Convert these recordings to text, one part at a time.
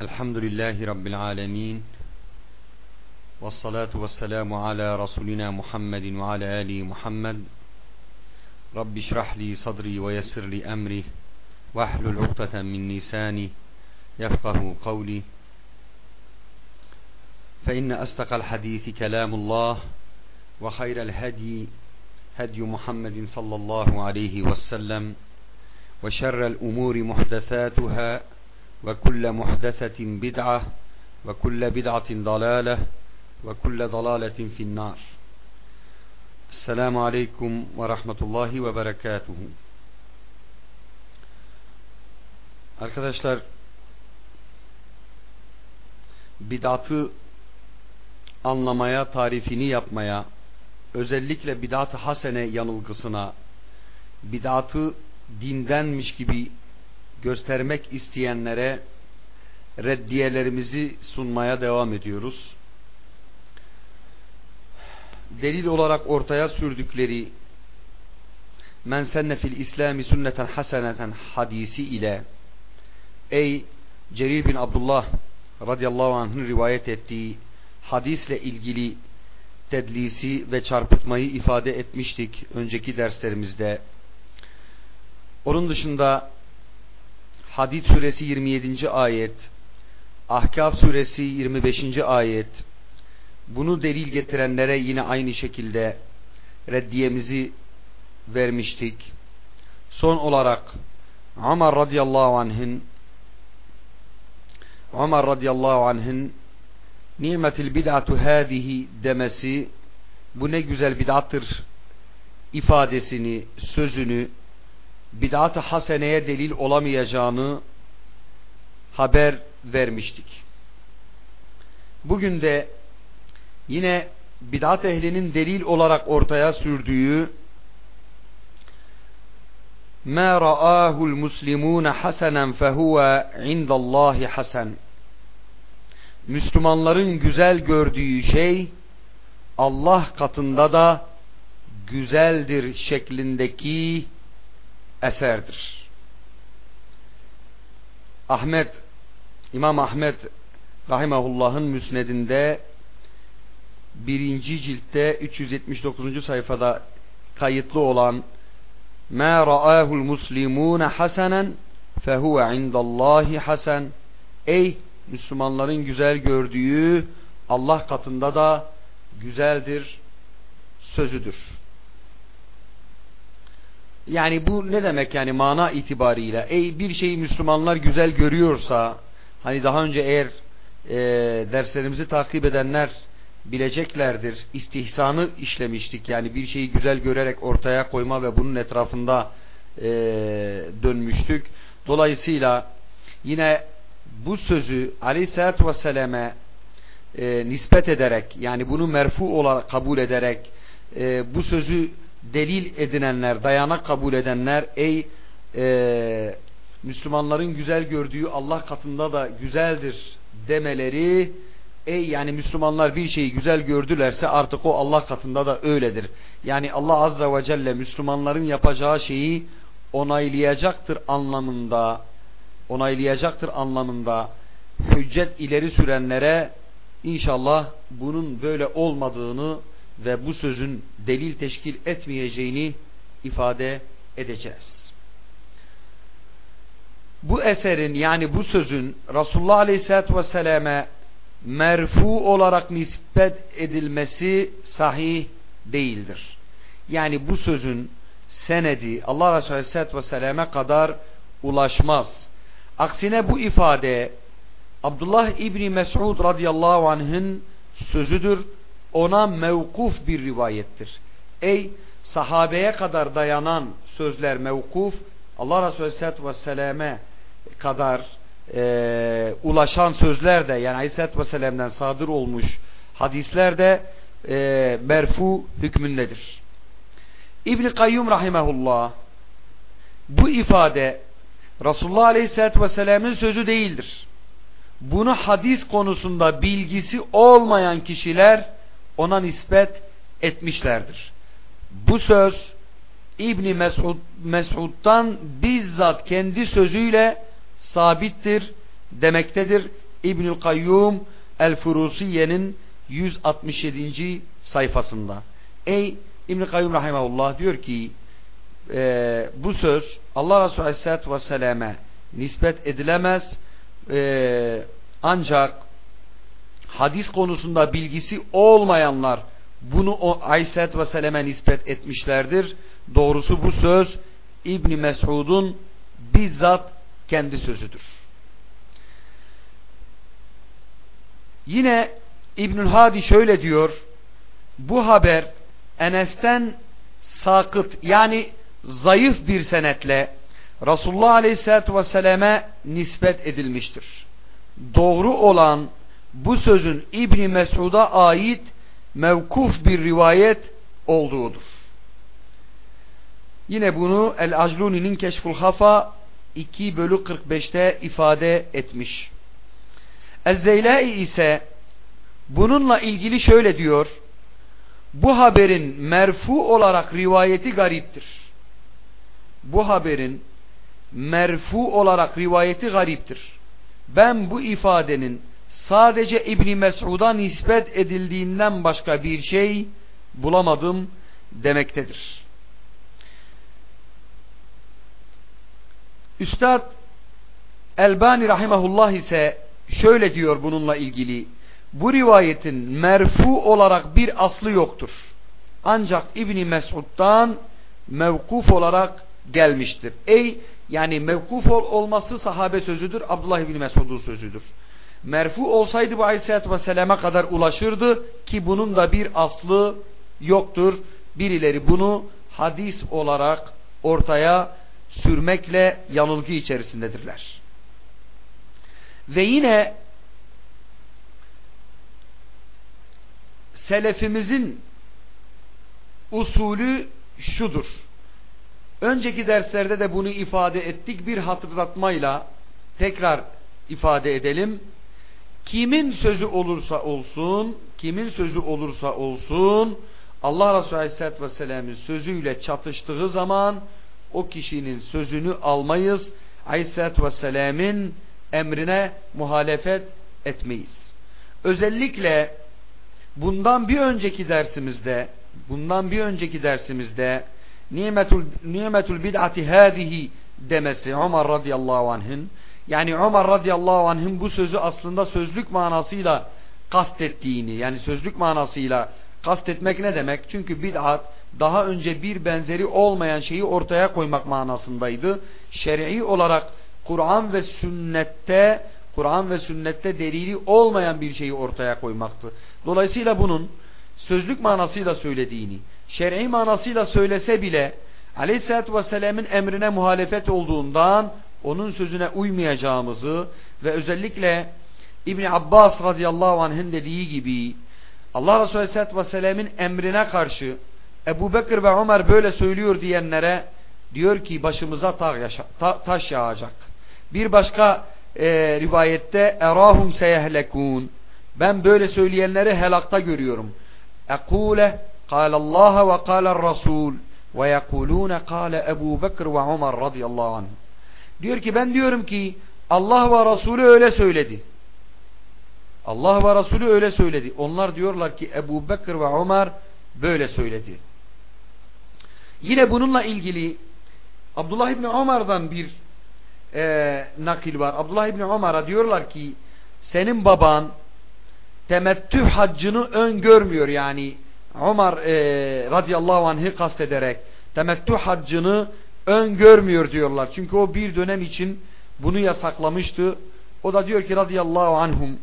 الحمد لله رب العالمين والصلاة والسلام على رسولنا محمد وعلى آله محمد. رب اشرح لي صدري ويسر لي أمري واحلل عقدة من لساني يفقه قولي. فإن أصدق الحديث كلام الله وخير الهدي هدي محمد صلى الله عليه وسلم وشر الأمور محدثاتها وكل محدثة بدعة وكل بدعة ضلالة وكل ضلالة في النار السلام عليكم ورحمة الله وبركاته Arkadaşlar bid'atı anlamaya, tarifini yapmaya, özellikle bid'at-ı hasene yanılgısına, bid'atı dindenmiş gibi göstermek isteyenlere reddiyelerimizi sunmaya devam ediyoruz. Delil olarak ortaya sürdükleri men senne fil İslami sünneten haseneten hadisi ile ey Cerir bin Abdullah radıyallahu anh'ın rivayet ettiği hadisle ilgili tedlisi ve çarpıtmayı ifade etmiştik önceki derslerimizde. Onun dışında Hadid suresi 27. ayet, Ahkaf suresi 25. ayet, bunu delil getirenlere yine aynı şekilde reddiyemizi vermiştik. Son olarak Ömer radıyallahu anh'ın Ömer radıyallahu anh'ın nimetil bid'atu hâzihi demesi bu ne güzel bid'attır ifadesini, sözünü bid'at-ı haseneye delil olamayacağını haber vermiştik. Bugün de yine bid'at ehlinin delil olarak ortaya sürdüğü مَا رَآهُ الْمُسْلِمُونَ حَسَنًا فَهُوَ عِنْدَ اللّٰهِ حَسَنًا Müslümanların güzel gördüğü şey Allah katında da güzeldir şeklindeki eserdir. Ahmet İmam Ahmet rahimahullah'ın müsnedinde birinci ciltte 379. sayfada kayıtlı olan مَا رَآهُ الْمُسْلِمُونَ حَسَنًا فَهُوَ عِنْدَ اللّٰهِ حَسَنًا Ey Müslümanların güzel gördüğü Allah katında da güzeldir sözüdür. Yani bu ne demek yani mana itibariyle? Ey bir şeyi Müslümanlar güzel görüyorsa hani daha önce eğer e, derslerimizi takip edenler bileceklerdir. İstihsanı işlemiştik. Yani bir şeyi güzel görerek ortaya koyma ve bunun etrafında e, dönmüştük. Dolayısıyla yine bu sözü aleyhissalatü vesselam'e e, nispet ederek yani bunu merfu olarak kabul ederek e, bu sözü delil edinenler, dayanak kabul edenler ey e, Müslümanların güzel gördüğü Allah katında da güzeldir demeleri ey yani Müslümanlar bir şeyi güzel gördülerse artık o Allah katında da öyledir. Yani Allah Azza ve Celle Müslümanların yapacağı şeyi onaylayacaktır anlamında onaylayacaktır anlamında hüccet ileri sürenlere inşallah bunun böyle olmadığını ve bu sözün delil teşkil etmeyeceğini ifade edeceğiz. Bu eserin yani bu sözün Resulullah Aleyhisselatü Vesselam'e merfu olarak nispet edilmesi sahih değildir. Yani bu sözün senedi Allah Resulü Aleyhisselatü Vesselam'e kadar ulaşmaz. Aksine bu ifade Abdullah İbni Mes'ud radıyallahu anh'ın sözüdür ona mevkuf bir rivayettir. Ey sahabeye kadar dayanan sözler mevkuf Allah Resulü Aleyhisselatü Vesselam'e kadar e, ulaşan sözler de yani Aleyhisselatü Vesselam'dan sadır olmuş hadisler de e, merfu hükmündedir. İbn-i Kayyum Rahimahullah bu ifade Resulullah Aleyhisselatü Vesselam'ın sözü değildir. Bunu hadis konusunda bilgisi olmayan kişiler ona nispet etmişlerdir. Bu söz İbni Mesud, Mesud'dan bizzat kendi sözüyle sabittir demektedir. İbnül Kayyum El-Furusiye'nin 167. sayfasında. Ey İbn-i Kayyum Rahimahullah diyor ki e, bu söz Allah Resulü Aleyhisselatü Vesselam'e nispet edilemez e, ancak hadis konusunda bilgisi olmayanlar bunu o Aleyhisselatü Vesselam'e nispet etmişlerdir. Doğrusu bu söz İbni Mesud'un bizzat kendi sözüdür. Yine İbnül Hadi şöyle diyor bu haber Enes'ten sakıt yani zayıf bir senetle Resulullah Aleyhisselatü Vesselam'e nispet edilmiştir. Doğru olan bu sözün İbni Mesud'a ait mevkuf bir rivayet olduğudur. Yine bunu El-Acluni'nin Keşful Hafa 2 bölü 45'te ifade etmiş. Ez-Zeylai ise bununla ilgili şöyle diyor. Bu haberin merfu olarak rivayeti gariptir. Bu haberin merfu olarak rivayeti gariptir. Ben bu ifadenin sadece İbni Mesud'a nispet edildiğinden başka bir şey bulamadım demektedir. Üstad Elbani Rahimahullah ise şöyle diyor bununla ilgili. Bu rivayetin merfu olarak bir aslı yoktur. Ancak İbni Mesud'dan mevkuf olarak gelmiştir. Ey yani mevkuf olması sahabe sözüdür. Abdullah İbni Mesud'un sözüdür. Merfu olsaydı bu Aleyhisselatü Vesselam'a kadar ulaşırdı ki bunun da bir aslı yoktur. Birileri bunu hadis olarak ortaya sürmekle yanılgı içerisindedirler. Ve yine selefimizin usulü şudur. Önceki derslerde de bunu ifade ettik. Bir hatırlatmayla tekrar ifade edelim. Kimin sözü olursa olsun, kimin sözü olursa olsun, Allah Resulü Aleyhisselatü Vesselam'ın sözüyle çatıştığı zaman o kişinin sözünü almayız. Aleyhisselatü Vesselam'ın emrine muhalefet etmeyiz. Özellikle bundan bir önceki dersimizde bundan bir önceki dersimizde nimetul, nimetul bid'ati hadihi demesi Ömer radıyallahu anh'ın yani Ömer radıyallahu anh'ın bu sözü aslında sözlük manasıyla kastettiğini yani sözlük manasıyla kastetmek ne demek? Çünkü bid'at daha önce bir benzeri olmayan şeyi ortaya koymak manasındaydı. Şer'i olarak Kur'an ve sünnette Kur'an ve sünnette delili olmayan bir şeyi ortaya koymaktı. Dolayısıyla bunun sözlük manasıyla söylediğini, şer'i manasıyla söylese bile Aleyhisselatü Vesselam'ın emrine muhalefet olduğundan onun sözüne uymayacağımızı ve özellikle İbni Abbas radıyallahu anh'ın dediği gibi Allah Resulü Aleyhisselatü Vesselam'ın emrine karşı Ebu Bekir ve Ömer böyle söylüyor diyenlere diyor ki başımıza taş yağacak. Bir başka e, rivayette erahum seyehlekun ben böyle söyleyenleri helakta görüyorum. Ekule Allah ve kâle rasul ve yekulûne kâle Ebu Bekir ve Ömer radıyallahu anh. Diyor ki ben diyorum ki Allah ve Resulü öyle söyledi. Allah ve Resulü öyle söyledi. Onlar diyorlar ki Ebu Bekir ve Ömer böyle söyledi. Yine bununla ilgili Abdullah İbni Ömer'dan bir e, nakil var. Abdullah İbni Ömer'a diyorlar ki senin baban temettü haccını öngörmüyor yani Ömer e, radıyallahu anh'ı kastederek temettü haccını öngörmüyor diyorlar. Çünkü o bir dönem için bunu yasaklamıştı. O da diyor ki radıyallahu anhum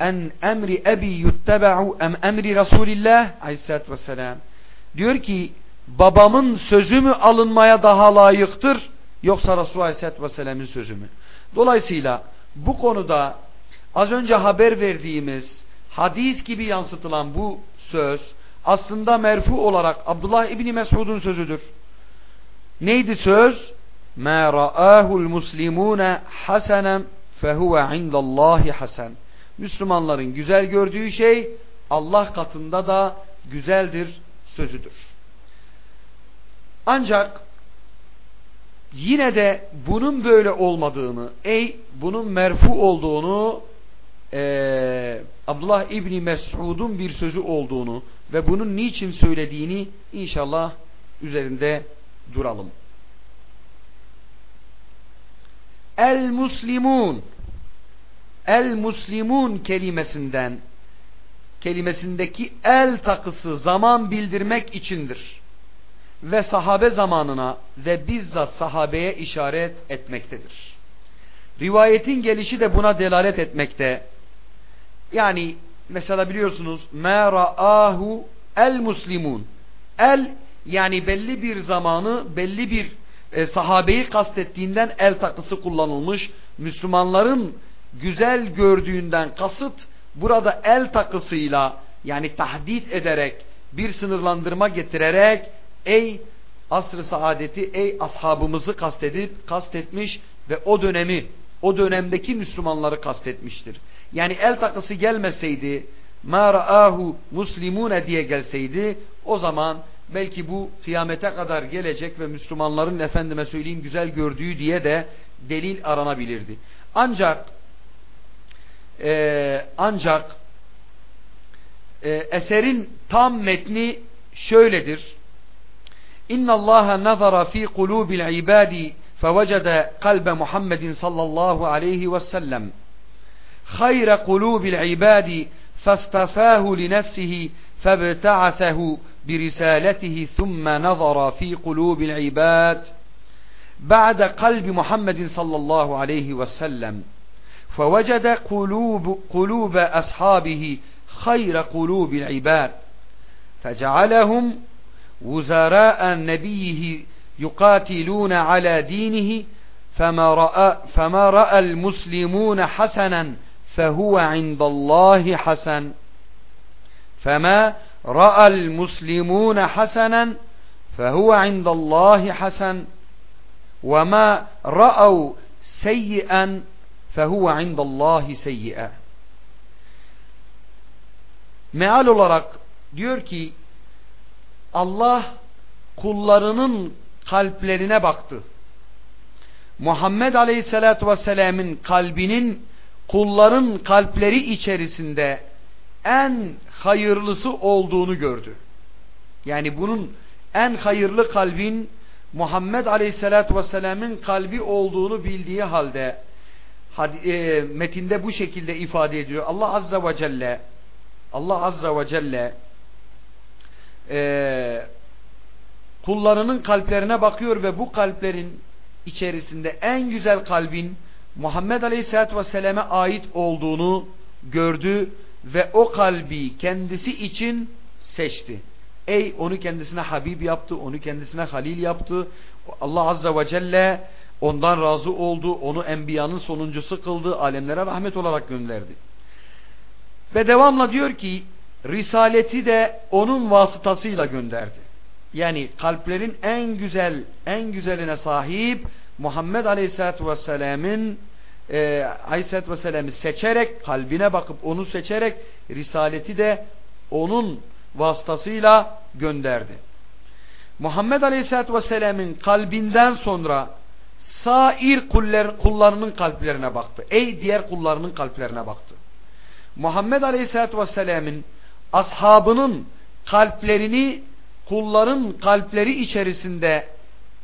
en emri ebi yuttebe'u em emri Resulillah aleyhissalatü vesselam diyor ki babamın sözü mü alınmaya daha layıktır yoksa Resulullah aleyhissalatü vesselam'ın sözü mü? Dolayısıyla bu konuda az önce haber verdiğimiz hadis gibi yansıtılan bu söz aslında merfu olarak Abdullah İbni Mesud'un sözüdür. Neydi söz? مَا رَآهُ الْمُسْلِمُونَ حَسَنًا فَهُوَ عِنْدَ اللّٰهِ حَسَنًا Müslümanların güzel gördüğü şey Allah katında da güzeldir sözüdür. Ancak yine de bunun böyle olmadığını, ey bunun merfu olduğunu e, Abdullah İbni Mes'ud'un bir sözü olduğunu ve bunun niçin söylediğini inşallah üzerinde duralım. El muslimun El muslimun kelimesinden kelimesindeki el takısı zaman bildirmek içindir. Ve sahabe zamanına ve bizzat sahabeye işaret etmektedir. Rivayetin gelişi de buna delalet etmekte. Yani mesela biliyorsunuz مَا رَآهُ el muslimun. El yani belli bir zamanı belli bir e, sahabeyi kastettiğinden el takısı kullanılmış. Müslümanların güzel gördüğünden kasıt burada el takısıyla yani tahdit ederek bir sınırlandırma getirerek ey asr-ı saadeti ey ashabımızı kastedip kastetmiş ve o dönemi o dönemdeki Müslümanları kastetmiştir. Yani el takısı gelmeseydi ma ra'ahu muslimune diye gelseydi o zaman belki bu kıyamete kadar gelecek ve Müslümanların efendime söyleyeyim güzel gördüğü diye de delil aranabilirdi. Ancak e, ancak e, eserin tam metni şöyledir. İnna Allah nazara fi kulubil ibadi فوجد قلب محمد صلى الله عليه وسلم خير قلوب العباد فاصطفاه لنفسه فابتعثه برسالته ثم نظر في قلوب العباد بعد قلب محمد صلى الله عليه وسلم فوجد قلوب, قلوب أصحابه خير قلوب العباد فجعلهم وزراء نبيه يقاتلون على دينه فما رأى, فما رأى المسلمون حسنا فهو عند الله حسن فما رأى المسلمون حسنا فهو عند الله حسن وما رأوا سيئا فهو عند الله سيئا meal olarak diyor ki Allah kullarının kalplerine baktı. Muhammed Aleyhisselatü Vesselam'ın kalbinin kulların kalpleri içerisinde en hayırlısı olduğunu gördü. Yani bunun en hayırlı kalbin Muhammed Aleyhisselatü Vesselam'ın kalbi olduğunu bildiği halde e, metinde bu şekilde ifade ediyor. Allah Azza ve Celle Allah Azza ve Celle e, kullarının kalplerine bakıyor ve bu kalplerin içerisinde en güzel kalbin Muhammed Aleyhisselatü Vesselam'e ait olduğunu gördü ve o kalbi kendisi için seçti. Ey onu kendisine Habib yaptı, onu kendisine Halil yaptı. Allah Azze ve Celle ondan razı oldu, onu enbiyanın sonuncusu kıldı, alemlere rahmet olarak gönderdi. Ve devamla diyor ki, Risaleti de onun vasıtasıyla gönderdi. Yani kalplerin en güzel, en güzeline sahip Muhammed Aleyhisselatü Vesselam'ın e, Aleyhisselatü Vesselam'ı seçerek, kalbine bakıp onu seçerek Risaleti de onun vasıtasıyla gönderdi. Muhammed Aleyhisselatü Vesselam'ın kalbinden sonra sair kuller, kullarının kalplerine baktı. Ey diğer kullarının kalplerine baktı. Muhammed Aleyhisselatü Vesselam'ın ashabının kalplerini kulların kalpleri içerisinde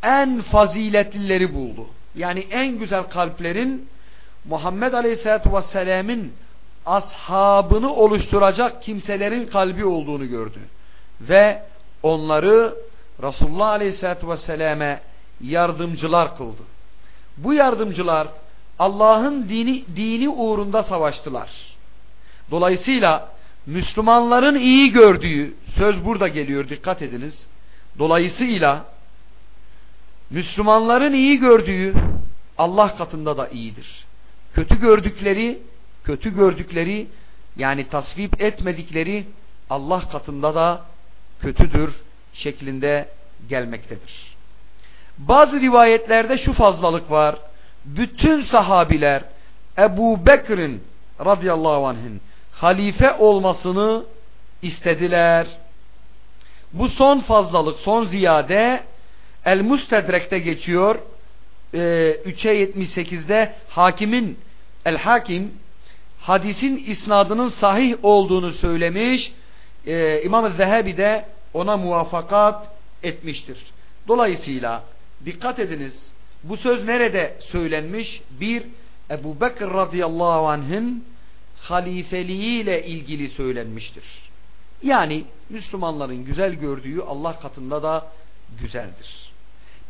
en faziletlileri buldu. Yani en güzel kalplerin Muhammed Aleyhisselatü Vesselam'ın ashabını oluşturacak kimselerin kalbi olduğunu gördü. Ve onları Resulullah Aleyhisselatü Vesselam'e yardımcılar kıldı. Bu yardımcılar Allah'ın dini, dini uğrunda savaştılar. Dolayısıyla Müslümanların iyi gördüğü söz burada geliyor dikkat ediniz. Dolayısıyla Müslümanların iyi gördüğü Allah katında da iyidir. Kötü gördükleri, kötü gördükleri yani tasvip etmedikleri Allah katında da kötüdür şeklinde gelmektedir. Bazı rivayetlerde şu fazlalık var. Bütün sahabiler Ebu Bekir'in radıyallahu anh'ın halife olmasını istediler. Bu son fazlalık, son ziyade El Mustedrek'te geçiyor. E, 3'e 78'de hakimin El Hakim hadisin isnadının sahih olduğunu söylemiş. Ee, İmam-ı Zehebi de ona muvafakat etmiştir. Dolayısıyla dikkat ediniz bu söz nerede söylenmiş? Bir, Ebu Bekir radıyallahu anh'ın halifeliğiyle ilgili söylenmiştir. Yani Müslümanların güzel gördüğü Allah katında da güzeldir.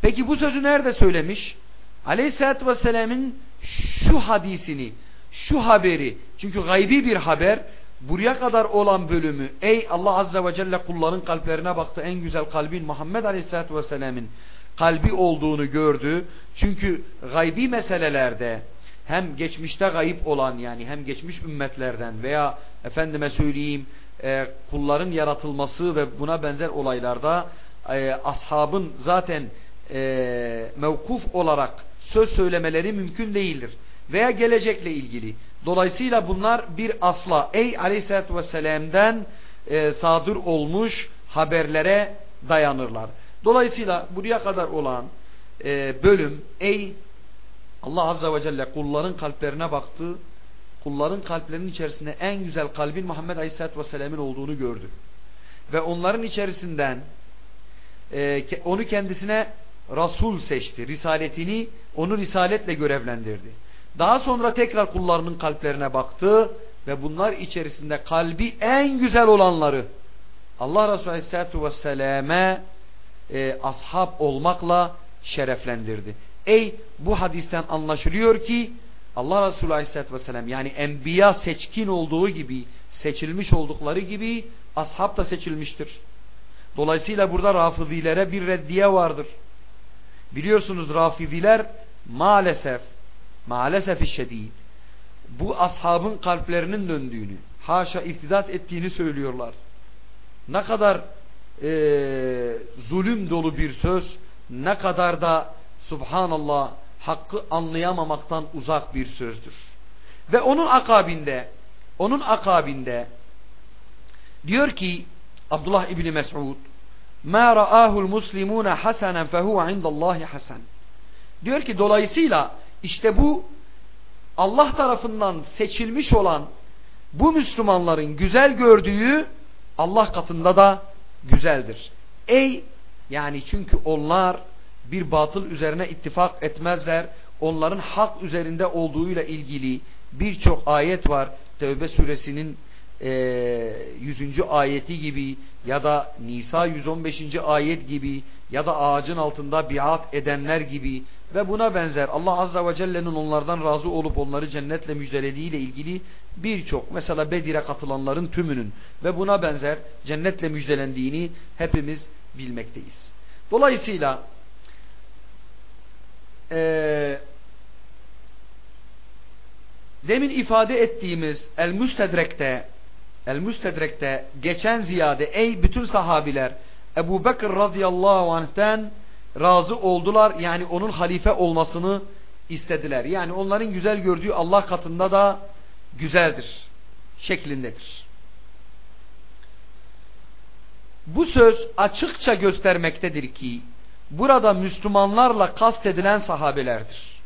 Peki bu sözü nerede söylemiş? Aleyhisselatü Vesselam'ın şu hadisini, şu haberi, çünkü gaybi bir haber, buraya kadar olan bölümü, ey Allah Azze ve Celle kulların kalplerine baktı, en güzel kalbin Muhammed Aleyhisselatü Vesselam'ın kalbi olduğunu gördü. Çünkü gaybi meselelerde, hem geçmişte gayip olan yani hem geçmiş ümmetlerden veya efendime söyleyeyim e, kulların yaratılması ve buna benzer olaylarda e, ashabın zaten e, mevkuf olarak söz söylemeleri mümkün değildir. Veya gelecekle ilgili. Dolayısıyla bunlar bir asla ey aleyhissalatü vesselam'den e, sadır olmuş haberlere dayanırlar. Dolayısıyla buraya kadar olan e, bölüm ey Allah Azze ve Celle kulların kalplerine baktı. Kulların kalplerinin içerisinde en güzel kalbin Muhammed Aleyhisselatü Vesselam'ın olduğunu gördü. Ve onların içerisinden e, onu kendisine Rasul seçti. Risaletini onu risaletle görevlendirdi. Daha sonra tekrar kullarının kalplerine baktı ve bunlar içerisinde kalbi en güzel olanları Allah Resulü Aleyhisselatü Vesselam'e e, ashab olmakla şereflendirdi. Ey bu hadisten anlaşılıyor ki Allah Resulü Aleyhisselatü Vesselam yani enbiya seçkin olduğu gibi seçilmiş oldukları gibi ashab da seçilmiştir. Dolayısıyla burada rafızilere bir reddiye vardır. Biliyorsunuz rafiziler maalesef maalesef şiddet bu ashabın kalplerinin döndüğünü haşa iftidat ettiğini söylüyorlar. Ne kadar e, zulüm dolu bir söz ne kadar da subhanallah hakkı anlayamamaktan uzak bir sözdür. Ve onun akabinde onun akabinde diyor ki Abdullah İbni Mes'ud ma ra'ahul muslimuna hasanen fehuve indallahi hasan diyor ki dolayısıyla işte bu Allah tarafından seçilmiş olan bu Müslümanların güzel gördüğü Allah katında da güzeldir. Ey yani çünkü onlar bir batıl üzerine ittifak etmezler. Onların hak üzerinde olduğuyla ilgili birçok ayet var. Tevbe suresinin e, 100. ayeti gibi ya da Nisa 115. ayet gibi ya da ağacın altında biat edenler gibi ve buna benzer Allah Azza ve Celle'nin onlardan razı olup onları cennetle müjdelediği ile ilgili birçok mesela Bedir'e katılanların tümünün ve buna benzer cennetle müjdelendiğini hepimiz bilmekteyiz. Dolayısıyla e, demin ifade ettiğimiz El Müstedrek'te El Müstedrek'te geçen ziyade ey bütün sahabiler Ebu Bekir radıyallahu anh'ten razı oldular. Yani onun halife olmasını istediler. Yani onların güzel gördüğü Allah katında da güzeldir. Şeklindedir. Bu söz açıkça göstermektedir ki burada Müslümanlarla kastedilen sahabelerdir.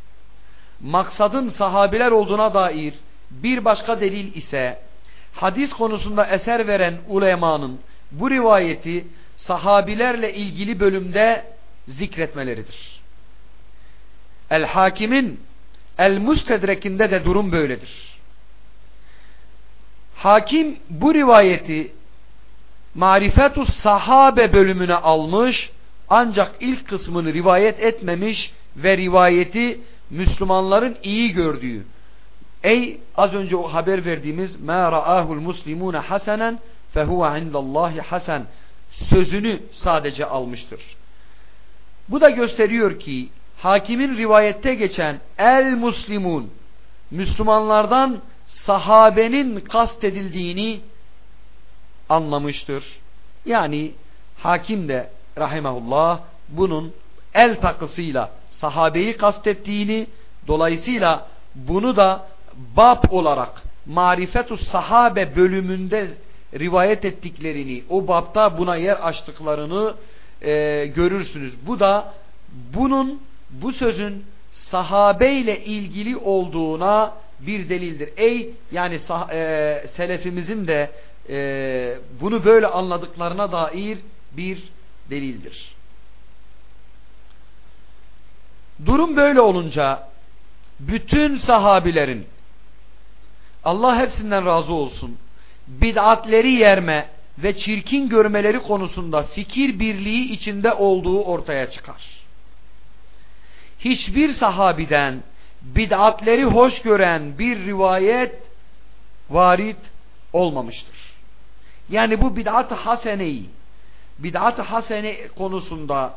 Maksadın sahabeler olduğuna dair bir başka delil ise hadis konusunda eser veren ulemanın bu rivayeti sahabilerle ilgili bölümde zikretmeleridir. El Hakim'in El Müstedrek'inde de durum böyledir. Hakim bu rivayeti Marifetus Sahabe bölümüne almış ancak ilk kısmını rivayet etmemiş ve rivayeti Müslümanların iyi gördüğü ey az önce o haber verdiğimiz ma ra'ahul muslimuna hasanen fehuve indallahi hasen sözünü sadece almıştır. Bu da gösteriyor ki hakimin rivayette geçen el muslimun Müslümanlardan sahabenin kastedildiğini anlamıştır. Yani hakim de rahimahullah bunun el takısıyla sahabeyi kastettiğini dolayısıyla bunu da bab olarak marifetus sahabe bölümünde rivayet ettiklerini o babda buna yer açtıklarını e, görürsünüz. Bu da bunun bu sözün sahabeyle ilgili olduğuna bir delildir. Ey yani e, selefimizin de e, bunu böyle anladıklarına dair bir delildir. Durum böyle olunca bütün sahabilerin Allah hepsinden razı olsun bid'atleri yerme ve çirkin görmeleri konusunda fikir birliği içinde olduğu ortaya çıkar. Hiçbir sahabiden bid'atleri hoş gören bir rivayet varit olmamıştır. Yani bu bid'at-ı haseneyi bid'at-ı hasene konusunda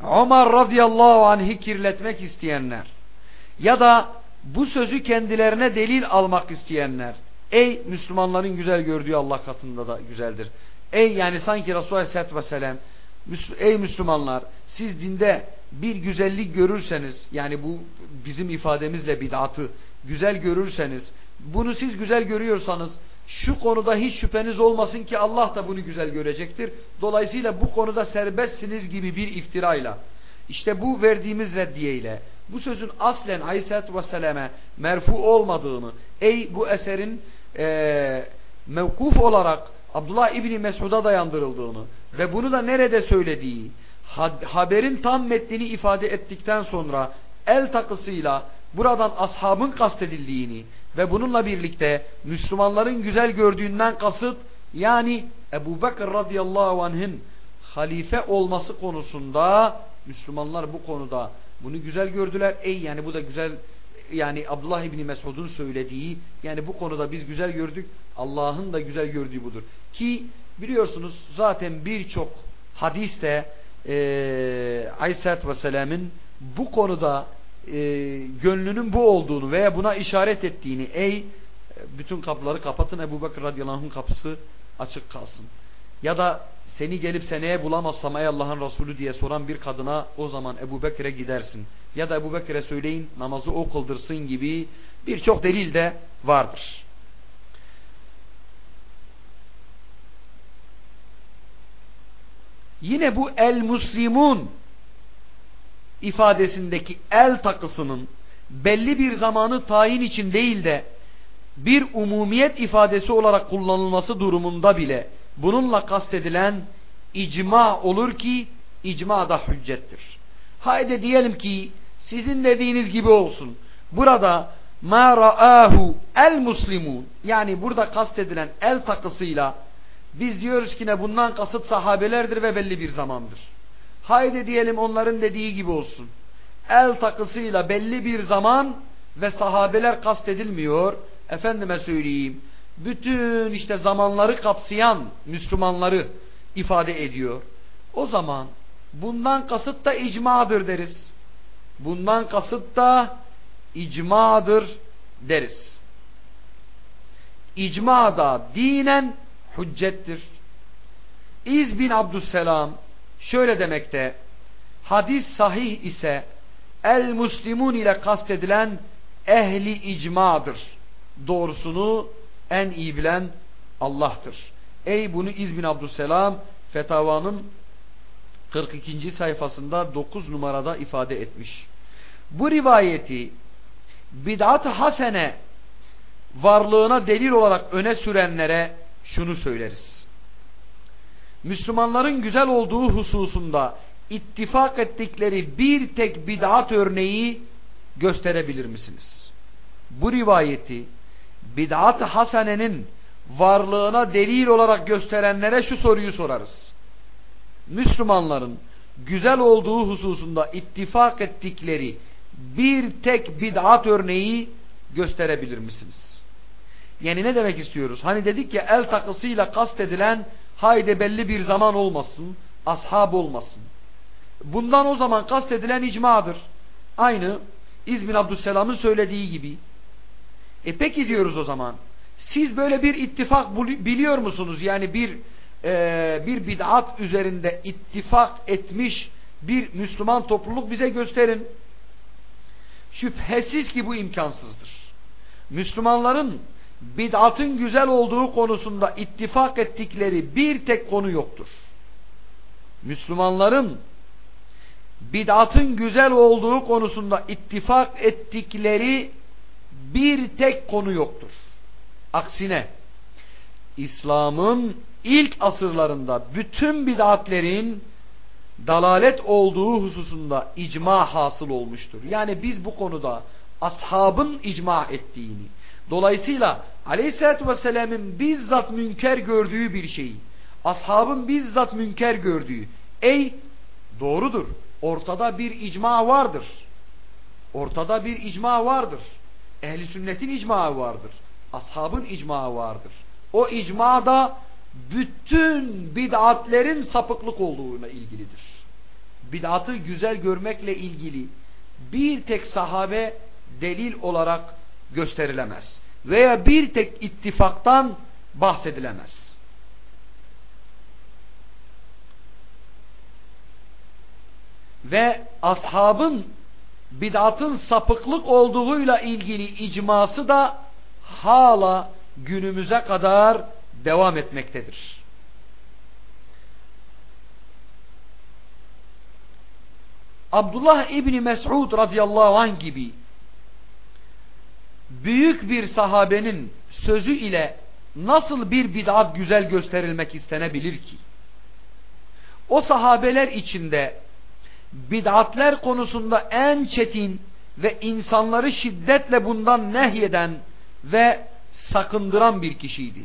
Ömer radıyallahu anh'i kirletmek isteyenler ya da bu sözü kendilerine delil almak isteyenler ey Müslümanların güzel gördüğü Allah katında da güzeldir. Ey yani sanki Resulullah aleyhissalatü vesselam ey Müslümanlar siz dinde bir güzellik görürseniz yani bu bizim ifademizle bid'atı güzel görürseniz bunu siz güzel görüyorsanız şu konuda hiç şüpheniz olmasın ki Allah da bunu güzel görecektir. Dolayısıyla bu konuda serbestsiniz gibi bir iftirayla işte bu verdiğimiz reddiyeyle bu sözün aslen Aleyhisselatü Vesselam'e merfu olmadığını ey bu eserin e, mevkuf olarak Abdullah İbni Mesud'a dayandırıldığını ve bunu da nerede söylediği haberin tam metnini ifade ettikten sonra el takısıyla buradan ashabın kastedildiğini ve bununla birlikte Müslümanların güzel gördüğünden kasıt yani Ebu Bekir radıyallahu anh'ın halife olması konusunda Müslümanlar bu konuda bunu güzel gördüler. Ey yani bu da güzel yani Abdullah İbni Mesud'un söylediği yani bu konuda biz güzel gördük. Allah'ın da güzel gördüğü budur. Ki biliyorsunuz zaten birçok hadiste e, Aleyhisselatü Vesselam'ın bu konuda e, gönlünün bu olduğunu veya buna işaret ettiğini ey bütün kapıları kapatın Ebu Bekir radıyallahu anh'ın kapısı açık kalsın. Ya da seni gelip seneye bulamazsam ey Allah'ın Resulü diye soran bir kadına o zaman Ebu Bekir'e gidersin. Ya da Ebu Bekir'e söyleyin namazı o kıldırsın gibi birçok delil de vardır. Yine bu el muslimun ifadesindeki el takısının belli bir zamanı tayin için değil de bir umumiyet ifadesi olarak kullanılması durumunda bile bununla kastedilen icma olur ki icma da hüccettir. Haydi diyelim ki sizin dediğiniz gibi olsun. Burada ma ra'ahu el muslimun yani burada kastedilen el takısıyla biz diyoruz ki ne bundan kasıt sahabelerdir ve belli bir zamandır. Haydi diyelim onların dediği gibi olsun. El takısıyla belli bir zaman ve sahabeler kastedilmiyor. Efendime söyleyeyim. Bütün işte zamanları kapsayan Müslümanları ifade ediyor. O zaman bundan kasıt da icmadır deriz. Bundan kasıt da icmadır deriz. İcma da dinen hüccettir. İz bin Abdüsselam şöyle demekte hadis sahih ise el muslimun ile kastedilen ehli icmadır. Doğrusunu en iyi bilen Allah'tır. Ey bunu İz bin Abdüsselam Fetavanın 42. sayfasında 9 numarada ifade etmiş. Bu rivayeti bid'at hasene varlığına delil olarak öne sürenlere şunu söyleriz. Müslümanların güzel olduğu hususunda ittifak ettikleri bir tek bid'at örneği gösterebilir misiniz? Bu rivayeti bid'at hasenenin varlığına delil olarak gösterenlere şu soruyu sorarız. Müslümanların güzel olduğu hususunda ittifak ettikleri bir tek bid'at örneği gösterebilir misiniz? Yani ne demek istiyoruz? Hani dedik ya el takısıyla kastedilen hayde belli bir zaman olmasın, ashab olmasın. Bundan o zaman kastedilen icmadır. Aynı İzmir Abdüsselam'ın söylediği gibi. E peki diyoruz o zaman. Siz böyle bir ittifak biliyor musunuz? Yani bir e, bir bid'at üzerinde ittifak etmiş bir Müslüman topluluk bize gösterin. Şüphesiz ki bu imkansızdır. Müslümanların bid'atın güzel olduğu konusunda ittifak ettikleri bir tek konu yoktur. Müslümanların bid'atın güzel olduğu konusunda ittifak ettikleri bir tek konu yoktur. Aksine İslam'ın ilk asırlarında bütün bid'atlerin dalalet olduğu hususunda icma hasıl olmuştur. Yani biz bu konuda ashabın icma ettiğini, dolayısıyla aleyhissalatü vesselam'ın bizzat münker gördüğü bir şeyi, ashabın bizzat münker gördüğü, ey doğrudur, ortada bir icma vardır. Ortada bir icma vardır. Ehli sünnetin icma vardır. Ashabın icma vardır. O icma da bütün bid'atlerin sapıklık olduğuna ilgilidir. Bid'atı güzel görmekle ilgili bir tek sahabe delil olarak gösterilemez. Veya bir tek ittifaktan bahsedilemez. Ve ashabın bid'atın sapıklık olduğuyla ilgili icması da hala günümüze kadar devam etmektedir. Abdullah İbni Mes'ud radıyallahu anh gibi büyük bir sahabenin sözü ile nasıl bir bid'at güzel gösterilmek istenebilir ki? O sahabeler içinde bid'atler konusunda en çetin ve insanları şiddetle bundan nehyeden ve sakındıran bir kişiydi.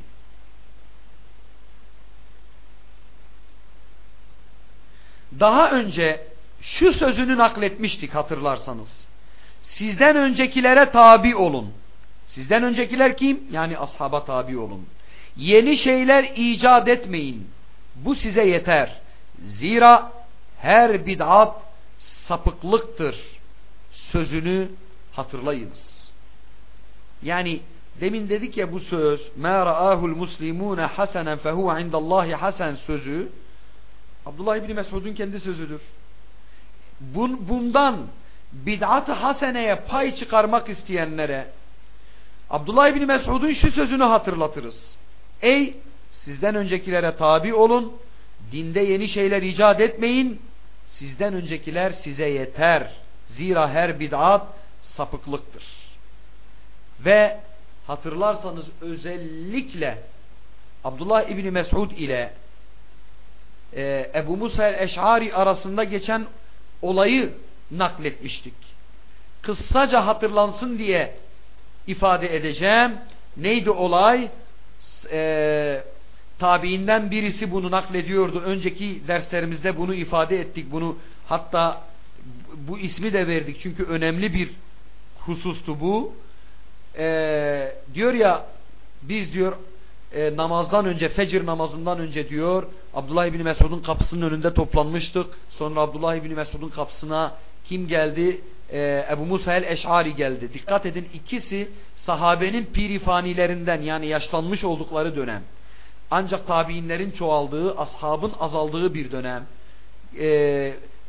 Daha önce şu sözünü nakletmiştik hatırlarsanız. Sizden öncekilere tabi olun. Sizden öncekiler kim? Yani ashaba tabi olun. Yeni şeyler icat etmeyin. Bu size yeter. Zira her bid'at sapıklıktır. Sözünü hatırlayınız. Yani demin dedik ya bu söz مَا رَآهُ الْمُسْلِمُونَ حَسَنًا فَهُوَ عِنْدَ اللّٰهِ حَسَنْ sözü Abdullah İbni Mesud'un kendi sözüdür. Bundan bid'at-ı haseneye pay çıkarmak isteyenlere Abdullah İbni Mesud'un şu sözünü hatırlatırız. Ey sizden öncekilere tabi olun, dinde yeni şeyler icat etmeyin, sizden öncekiler size yeter. Zira her bid'at sapıklıktır. Ve hatırlarsanız özellikle Abdullah İbni Mesud ile e, Ebu Musa el-Eş'ari arasında geçen olayı nakletmiştik. Kıssaca hatırlansın diye ifade edeceğim. Neydi olay? E, tabiinden birisi bunu naklediyordu. Önceki derslerimizde bunu ifade ettik. Bunu hatta bu ismi de verdik. Çünkü önemli bir husustu bu. E, diyor ya biz diyor e, namazdan önce fecir namazından önce diyor Abdullah İbni Mesud'un kapısının önünde toplanmıştık. Sonra Abdullah İbni Mesud'un kapısına kim geldi? E, Ebu Musa el-Eş'ari geldi. Dikkat edin ikisi sahabenin pirifanilerinden yani yaşlanmış oldukları dönem. Ancak tabiinlerin çoğaldığı, ashabın azaldığı bir dönem. E,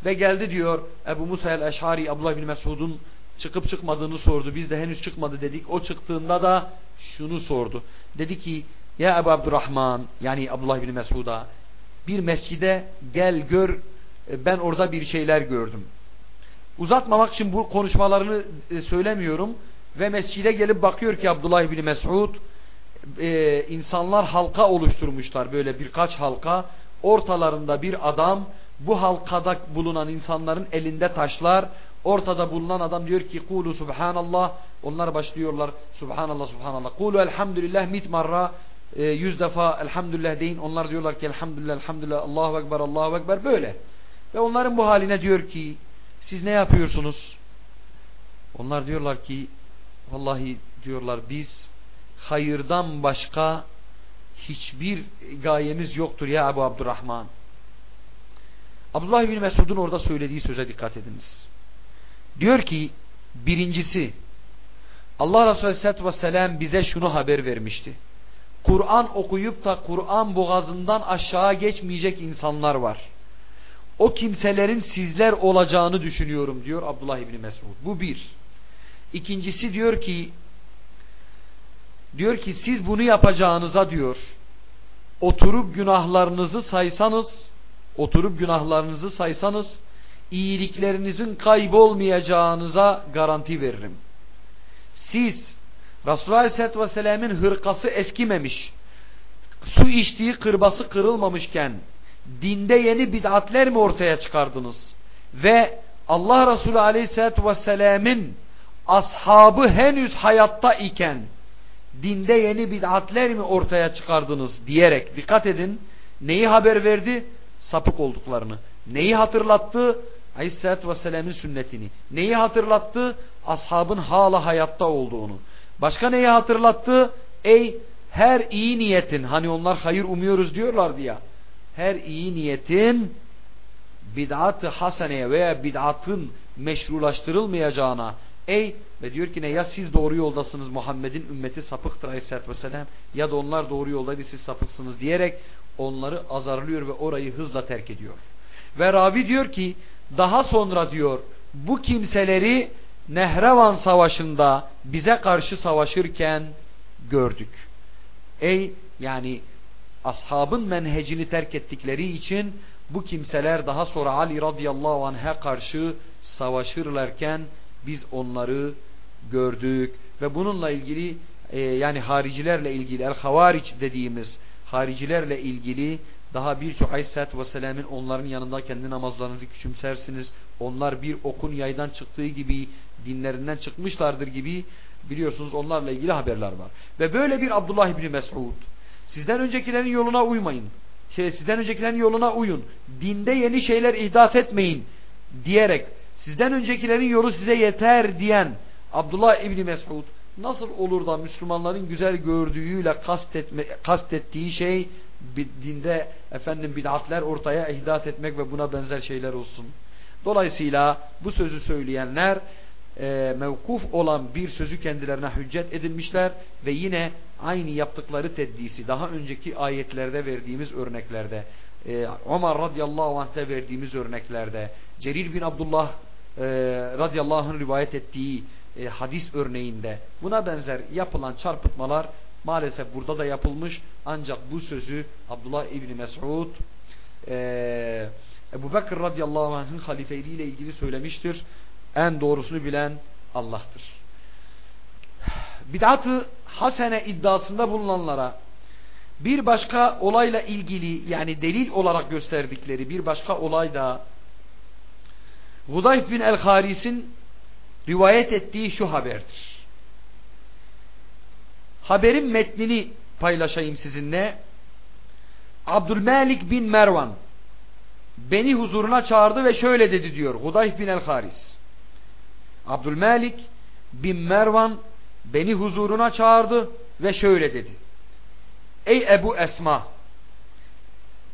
ve geldi diyor Ebu Musa el-Eş'ari Abdullah bin Mesud'un çıkıp çıkmadığını sordu. Biz de henüz çıkmadı dedik. O çıktığında da şunu sordu. Dedi ki ya Ebu Abdurrahman yani Abdullah bin Mesud'a bir mescide gel gör e, ben orada bir şeyler gördüm. Uzatmamak için bu konuşmalarını e, söylemiyorum ve mescide gelip bakıyor ki Abdullah bin Mesud e, insanlar halka oluşturmuşlar böyle birkaç halka. Ortalarında bir adam bu halkada bulunan insanların elinde taşlar. Ortada bulunan adam diyor ki kulu subhanallah. Onlar başlıyorlar subhanallah subhanallah. Kulu elhamdülillah mit marra e, yüz defa elhamdülillah deyin. Onlar diyorlar ki elhamdülillah elhamdülillah. Allahu Ekber Allahu Ekber. Böyle. Ve onların bu haline diyor ki siz ne yapıyorsunuz? Onlar diyorlar ki vallahi diyorlar biz hayırdan başka hiçbir gayemiz yoktur ya Ebu Abdurrahman. Abdullah bin Mesud'un orada söylediği söze dikkat ediniz. Diyor ki birincisi Allah Resulü Aleyhisselatü Vesselam bize şunu haber vermişti. Kur'an okuyup da Kur'an boğazından aşağı geçmeyecek insanlar var. O kimselerin sizler olacağını düşünüyorum diyor Abdullah İbni Mesud. Bu bir. İkincisi diyor ki diyor ki siz bunu yapacağınıza diyor oturup günahlarınızı saysanız oturup günahlarınızı saysanız iyiliklerinizin kaybolmayacağınıza garanti veririm. siz Resulullah Aleyhisselatü Vesselam'ın hırkası eskimemiş, su içtiği kırbası kırılmamışken dinde yeni bid'atler mi ortaya çıkardınız? Ve Allah Resulü Aleyhisselatü Vesselam'ın ashabı henüz hayatta iken dinde yeni bid'atler mi ortaya çıkardınız diyerek dikkat edin neyi haber verdi? Sapık olduklarını. Neyi hatırlattı? Aleyhisselatü Vesselam'ın sünnetini. Neyi hatırlattı? Ashabın hala hayatta olduğunu. Başka neyi hatırlattı? Ey her iyi niyetin hani onlar hayır umuyoruz diyorlardı ya. Her iyi niyetin bid'at-ı haseneye veya bid'atın meşrulaştırılmayacağına ey ve diyor ki ne ya siz doğru yoldasınız Muhammed'in ümmeti sapıktır aleyhissalatü vesselam ya da onlar doğru yoldaydı siz sapıksınız diyerek onları azarlıyor ve orayı hızla terk ediyor. Ve ravi diyor ki daha sonra diyor bu kimseleri Nehrevan Savaşı'nda bize karşı savaşırken gördük. Ey yani ashabın menhecini terk ettikleri için bu kimseler daha sonra Ali radıyallahu anh'a karşı savaşırlarken biz onları gördük ve bununla ilgili e, yani haricilerle ilgili el-havariç dediğimiz haricilerle ilgili daha birçok aleyhissalatü vesselamın onların yanında kendi namazlarınızı küçümsersiniz. Onlar bir okun yaydan çıktığı gibi dinlerinden çıkmışlardır gibi biliyorsunuz onlarla ilgili haberler var. Ve böyle bir Abdullah İbni Mes'ud sizden öncekilerin yoluna uymayın. Şey, sizden öncekilerin yoluna uyun. Dinde yeni şeyler ihdat etmeyin diyerek sizden öncekilerin yolu size yeter diyen Abdullah İbni Mes'ud nasıl olur da Müslümanların güzel gördüğüyle kastetme, kastettiği şey dinde efendim bid'atler ortaya ihdat etmek ve buna benzer şeyler olsun. Dolayısıyla bu sözü söyleyenler e, mevkuf olan bir sözü kendilerine hüccet edilmişler ve yine aynı yaptıkları teddisi daha önceki ayetlerde verdiğimiz örneklerde e, Ömer radıyallahu anh'te verdiğimiz örneklerde Cerir bin Abdullah e, radıyallahu anh'ın rivayet ettiği e, hadis örneğinde buna benzer yapılan çarpıtmalar maalesef burada da yapılmış. Ancak bu sözü Abdullah İbni Mes'ud e, Ebu Bekir radıyallahu anh'ın halifeliği ile ilgili söylemiştir. En doğrusunu bilen Allah'tır. Bid'atı hasene iddiasında bulunanlara bir başka olayla ilgili yani delil olarak gösterdikleri bir başka olay da Hudayf bin el-Haris'in rivayet ettiği şu haberdir. Haberin metnini paylaşayım sizinle. Abdülmelik bin Mervan beni huzuruna çağırdı ve şöyle dedi diyor Hudayf bin el-Haris. Abdülmelik bin Mervan beni huzuruna çağırdı ve şöyle dedi. Ey Ebu Esma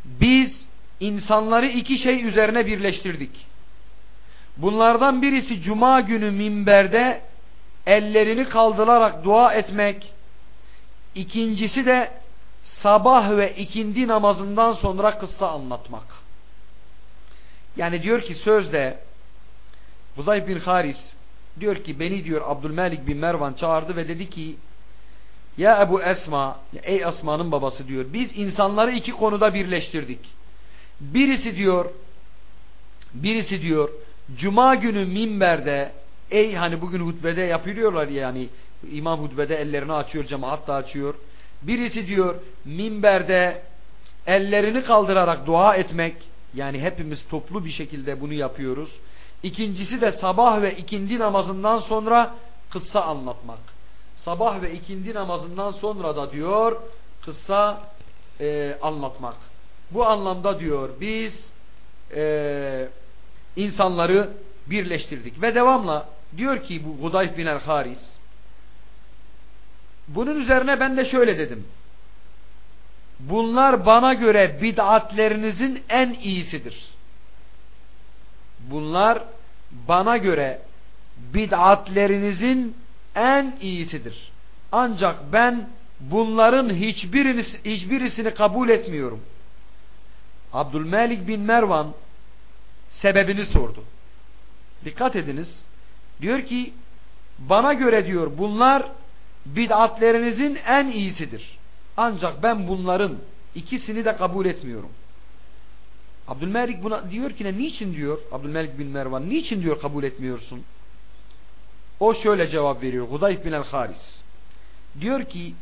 biz insanları iki şey üzerine birleştirdik. Bunlardan birisi cuma günü minberde ellerini kaldırarak dua etmek. İkincisi de sabah ve ikindi namazından sonra kıssa anlatmak. Yani diyor ki sözde Huzayf bin Haris diyor ki beni diyor Abdülmelik bin Mervan çağırdı ve dedi ki ya Ebu Esma ey Esma'nın babası diyor biz insanları iki konuda birleştirdik. Birisi diyor birisi diyor Cuma günü minberde ey hani bugün hutbede yapıyorlar yani imam hutbede ellerini açıyor cemaat da açıyor. Birisi diyor minberde ellerini kaldırarak dua etmek yani hepimiz toplu bir şekilde bunu yapıyoruz. İkincisi de sabah ve ikindi namazından sonra kıssa anlatmak. Sabah ve ikindi namazından sonra da diyor kıssa e, anlatmak. Bu anlamda diyor biz e, insanları birleştirdik. Ve devamla diyor ki bu Hudayf bin el-Haris bunun üzerine ben de şöyle dedim. Bunlar bana göre bid'atlerinizin en iyisidir. Bunlar bana göre bid'atlerinizin en iyisidir. Ancak ben bunların hiçbirini, hiçbirisini kabul etmiyorum. Abdülmelik bin Mervan sebebini sordu. Dikkat ediniz. Diyor ki bana göre diyor bunlar bid'atlerinizin en iyisidir. Ancak ben bunların ikisini de kabul etmiyorum. Abdülmelik buna diyor ki ne niçin diyor Abdülmelik bin Mervan niçin diyor kabul etmiyorsun? O şöyle cevap veriyor. Hudayf bin el-Haris. Diyor ki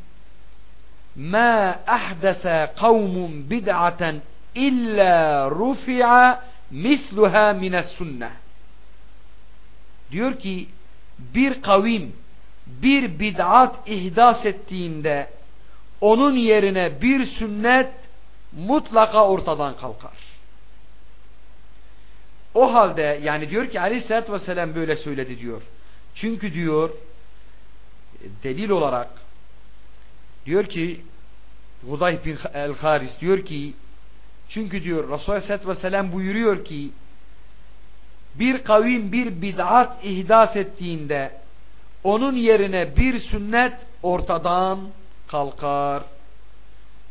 ma ahdese kavmun bid'aten illa rufi'a misluha mines sünne. Diyor ki bir kavim bir bid'at ihdas ettiğinde onun yerine bir sünnet mutlaka ortadan kalkar. O halde yani diyor ki aleyhissalatü vesselam böyle söyledi diyor. Çünkü diyor delil olarak diyor ki Hudayh bin el-Haris diyor ki çünkü diyor Resulullah Aleyhisselatü Vesselam buyuruyor ki bir kavim bir bid'at ihdas ettiğinde onun yerine bir sünnet ortadan kalkar.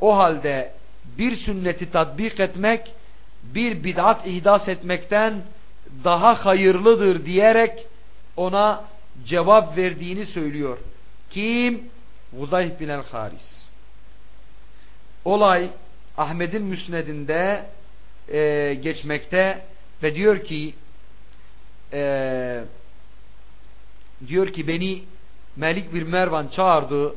O halde bir sünneti tatbik etmek bir bid'at ihdas etmekten daha hayırlıdır diyerek ona cevap verdiğini söylüyor. Kim? Hudayh bin el-Haris. Olay Ahmet'in müsnedinde e, geçmekte ve diyor ki e, diyor ki beni Melik bir Mervan çağırdı.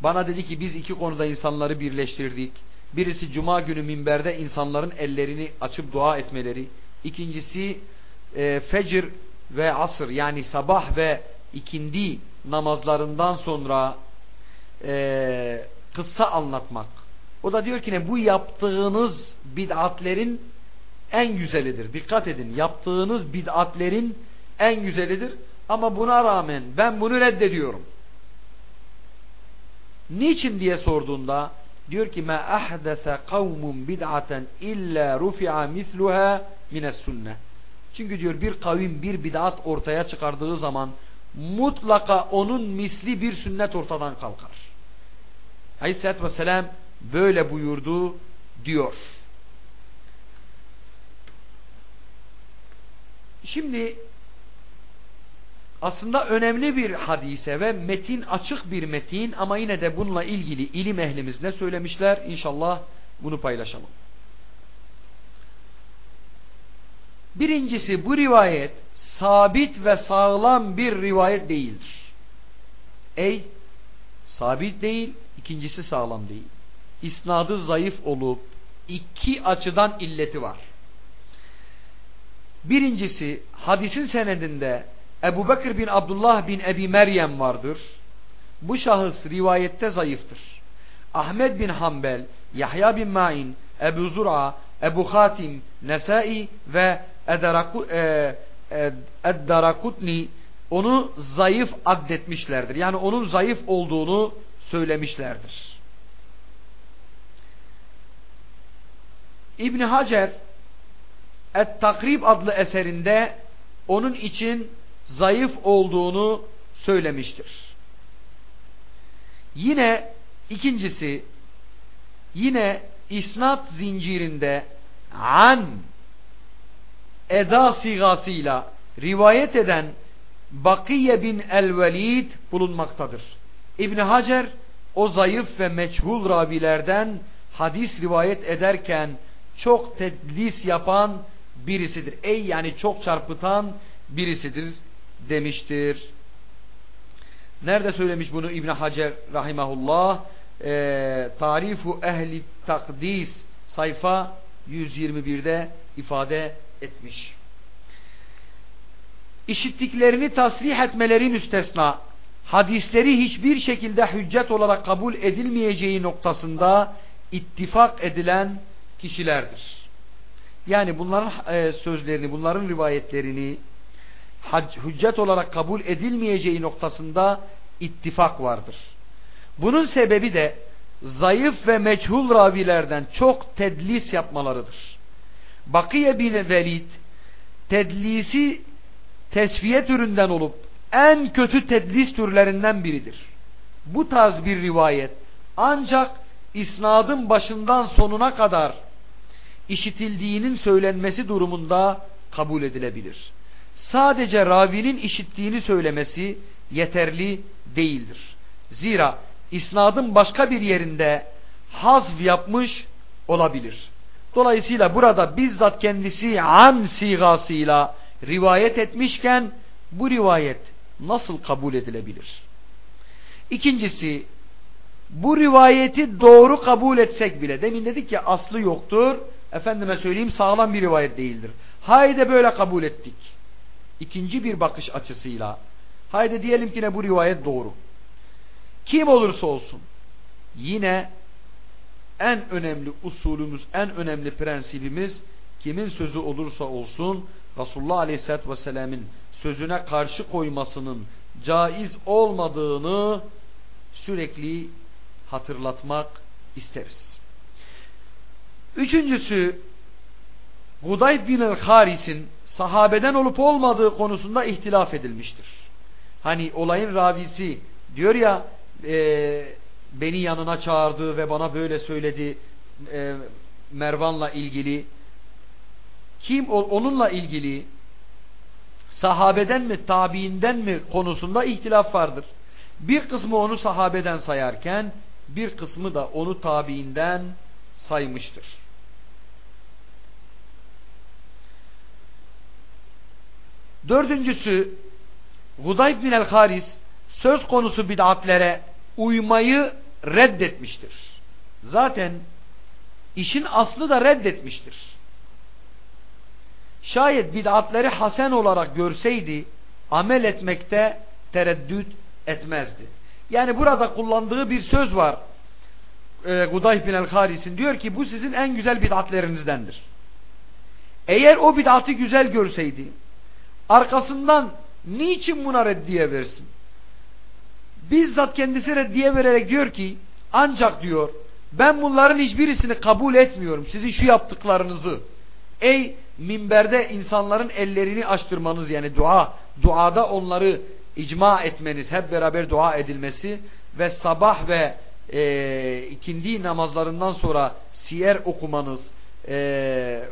Bana dedi ki biz iki konuda insanları birleştirdik. Birisi cuma günü minberde insanların ellerini açıp dua etmeleri. İkincisi e, fecir ve asır yani sabah ve ikindi namazlarından sonra e, kıssa anlatmak. O da diyor ki ne bu yaptığınız bid'atlerin en güzelidir. Dikkat edin yaptığınız bid'atlerin en güzelidir. Ama buna rağmen ben bunu reddediyorum. Niçin diye sorduğunda diyor ki ma ahdese kavmun bid'aten illa rufi'a misluha mines sünne. Çünkü diyor bir kavim bir bid'at ortaya çıkardığı zaman mutlaka onun misli bir sünnet ortadan kalkar. Aleyhisselatü Vesselam böyle buyurdu diyor. Şimdi aslında önemli bir hadise ve metin açık bir metin ama yine de bununla ilgili ilim ehlimiz ne söylemişler İnşallah bunu paylaşalım. Birincisi bu rivayet sabit ve sağlam bir rivayet değildir. Ey sabit değil, ikincisi sağlam değil. İsnadı zayıf olup iki açıdan illeti var. Birincisi hadisin senedinde Ebu Bekir bin Abdullah bin Ebi Meryem vardır. Bu şahıs rivayette zayıftır. Ahmet bin Hanbel, Yahya bin Ma'in, Ebu Zur'a, Ebu Hatim, Nesai ve Eddarakutni onu zayıf addetmişlerdir. Yani onun zayıf olduğunu söylemişlerdir. İbni Hacer Et-Takrib adlı eserinde onun için zayıf olduğunu söylemiştir. Yine ikincisi yine isnat zincirinde an eda sigasıyla rivayet eden Bakiye bin el-Velid bulunmaktadır. İbn Hacer o zayıf ve meçhul ravilerden hadis rivayet ederken çok tedlis yapan birisidir. Ey yani çok çarpıtan birisidir demiştir. Nerede söylemiş bunu İbn Hacer rahimahullah? E, Tarifu ehli takdis sayfa 121'de ifade etmiş. İşittiklerini tasrih etmeleri müstesna, hadisleri hiçbir şekilde hüccet olarak kabul edilmeyeceği noktasında ittifak edilen kişilerdir. Yani bunların e, sözlerini, bunların rivayetlerini hüccet olarak kabul edilmeyeceği noktasında ittifak vardır. Bunun sebebi de zayıf ve meçhul ravilerden çok tedlis yapmalarıdır. Bakiye bin Velid tedlisi tesviye türünden olup en kötü tedlis türlerinden biridir. Bu tarz bir rivayet ancak isnadın başından sonuna kadar işitildiğinin söylenmesi durumunda kabul edilebilir. Sadece ravinin işittiğini söylemesi yeterli değildir. Zira isnadın başka bir yerinde hazv yapmış olabilir. Dolayısıyla burada bizzat kendisi an sigasıyla rivayet etmişken bu rivayet nasıl kabul edilebilir? İkincisi bu rivayeti doğru kabul etsek bile demin dedik ya aslı yoktur efendime söyleyeyim sağlam bir rivayet değildir. Haydi böyle kabul ettik. İkinci bir bakış açısıyla haydi diyelim ki ne bu rivayet doğru. Kim olursa olsun yine en önemli usulümüz, en önemli prensibimiz kimin sözü olursa olsun Resulullah Aleyhisselatü Vesselam'ın sözüne karşı koymasının caiz olmadığını sürekli hatırlatmak isteriz. Üçüncüsü Gudayb bin el-Haris'in sahabeden olup olmadığı konusunda ihtilaf edilmiştir. Hani olayın ravisi diyor ya e, beni yanına çağırdı ve bana böyle söyledi e, Mervan'la ilgili kim onunla ilgili sahabeden mi tabiinden mi konusunda ihtilaf vardır. Bir kısmı onu sahabeden sayarken bir kısmı da onu tabiinden saymıştır. Dördüncüsü Hudayb bin el-Haris söz konusu bid'atlere uymayı reddetmiştir. Zaten işin aslı da reddetmiştir. Şayet bid'atleri hasen olarak görseydi amel etmekte tereddüt etmezdi. Yani burada kullandığı bir söz var. E, bin el-Haris'in diyor ki bu sizin en güzel bid'atlerinizdendir. Eğer o bid'atı güzel görseydi arkasından niçin buna reddiye versin? Bizzat kendisi reddiye vererek diyor ki ancak diyor ben bunların hiçbirisini kabul etmiyorum. Sizin şu yaptıklarınızı. Ey minberde insanların ellerini açtırmanız yani dua, duada onları icma etmeniz, hep beraber dua edilmesi ve sabah ve e, ikindi namazlarından sonra siyer okumanız e,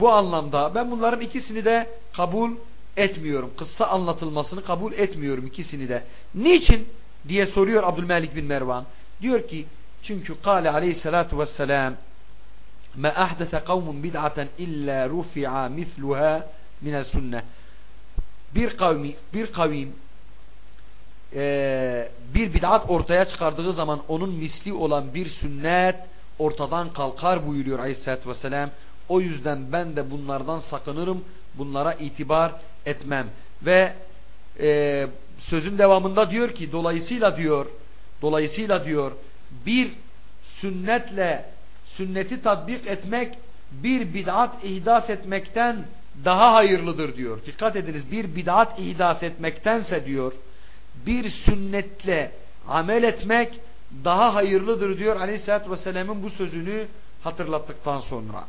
bu anlamda ben bunların ikisini de kabul etmiyorum. Kıssa anlatılmasını kabul etmiyorum ikisini de. Niçin? diye soruyor Abdülmelik bin Mervan. Diyor ki çünkü kâle aleyhissalatu vesselam ma ahdese kavmun bid'aten illa rufi'a misluha minel sünne bir kavmi bir kavim e, bir bid'at ortaya çıkardığı zaman onun misli olan bir sünnet ortadan kalkar buyuruyor aleyhissalatü vesselam o yüzden ben de bunlardan sakınırım bunlara itibar etmem ve e, sözün devamında diyor ki dolayısıyla diyor dolayısıyla diyor bir sünnetle sünneti tatbik etmek bir bid'at ihdas etmekten daha hayırlıdır diyor. Dikkat ediniz bir bid'at ihdas etmektense diyor bir sünnetle amel etmek daha hayırlıdır diyor Aleyhisselatü Vesselam'ın bu sözünü hatırlattıktan sonra.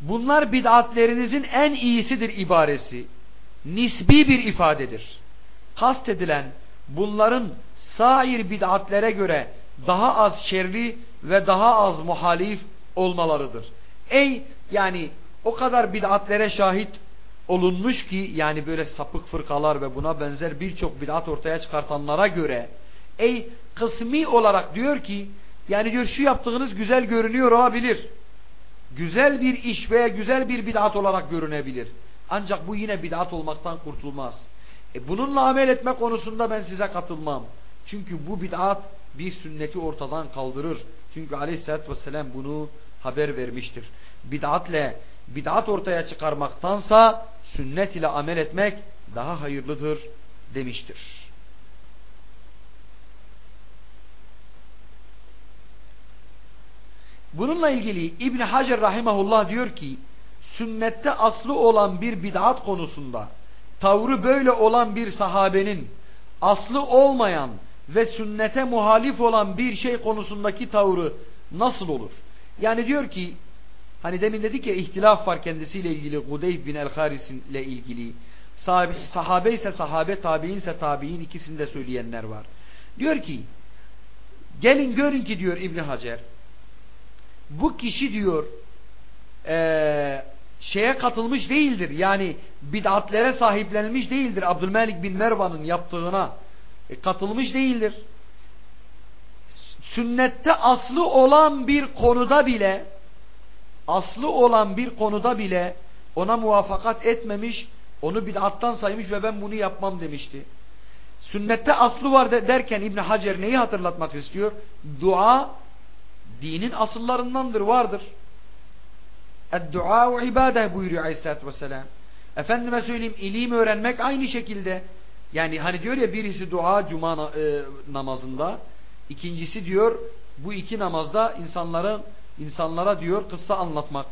Bunlar bid'atlerinizin en iyisidir ibaresi. Nisbi bir ifadedir. Kast edilen bunların sair bid'atlere göre daha az şerli ve daha az muhalif olmalarıdır. Ey yani o kadar bid'atlere şahit olunmuş ki yani böyle sapık fırkalar ve buna benzer birçok bid'at ortaya çıkartanlara göre ey kısmi olarak diyor ki yani diyor şu yaptığınız güzel görünüyor olabilir güzel bir iş veya güzel bir bid'at olarak görünebilir. Ancak bu yine bid'at olmaktan kurtulmaz. E bununla amel etme konusunda ben size katılmam. Çünkü bu bid'at bir sünneti ortadan kaldırır. Çünkü aleyhissalatü vesselam bunu haber vermiştir. Bid'atle bid'at ortaya çıkarmaktansa sünnet ile amel etmek daha hayırlıdır demiştir. Bununla ilgili İbn Hacer rahimahullah diyor ki sünnette aslı olan bir bid'at konusunda tavrı böyle olan bir sahabenin aslı olmayan ve sünnete muhalif olan bir şey konusundaki tavrı nasıl olur? Yani diyor ki hani demin dedik ya ihtilaf var kendisiyle ilgili Gudeyb bin el-Haris ile ilgili sahabe, sahabe ise sahabe tabi'in ise tabi'in ikisini söyleyenler var. Diyor ki gelin görün ki diyor İbn Hacer bu kişi diyor e, şeye katılmış değildir. Yani bid'atlere sahiplenmiş değildir. Abdülmelik bin Mervan'ın yaptığına e, katılmış değildir. Sünnette aslı olan bir konuda bile aslı olan bir konuda bile ona muvaffakat etmemiş, onu bid'attan saymış ve ben bunu yapmam demişti. Sünnette aslı var derken İbn Hacer neyi hatırlatmak istiyor? Dua dinin asıllarındandır, vardır. Dua ve ibadet buyuruyor Aleyhisselatü Vesselam. Efendime söyleyeyim ilim öğrenmek aynı şekilde. Yani hani diyor ya birisi dua cuma e, namazında, ikincisi diyor bu iki namazda insanların insanlara diyor kıssa anlatmak.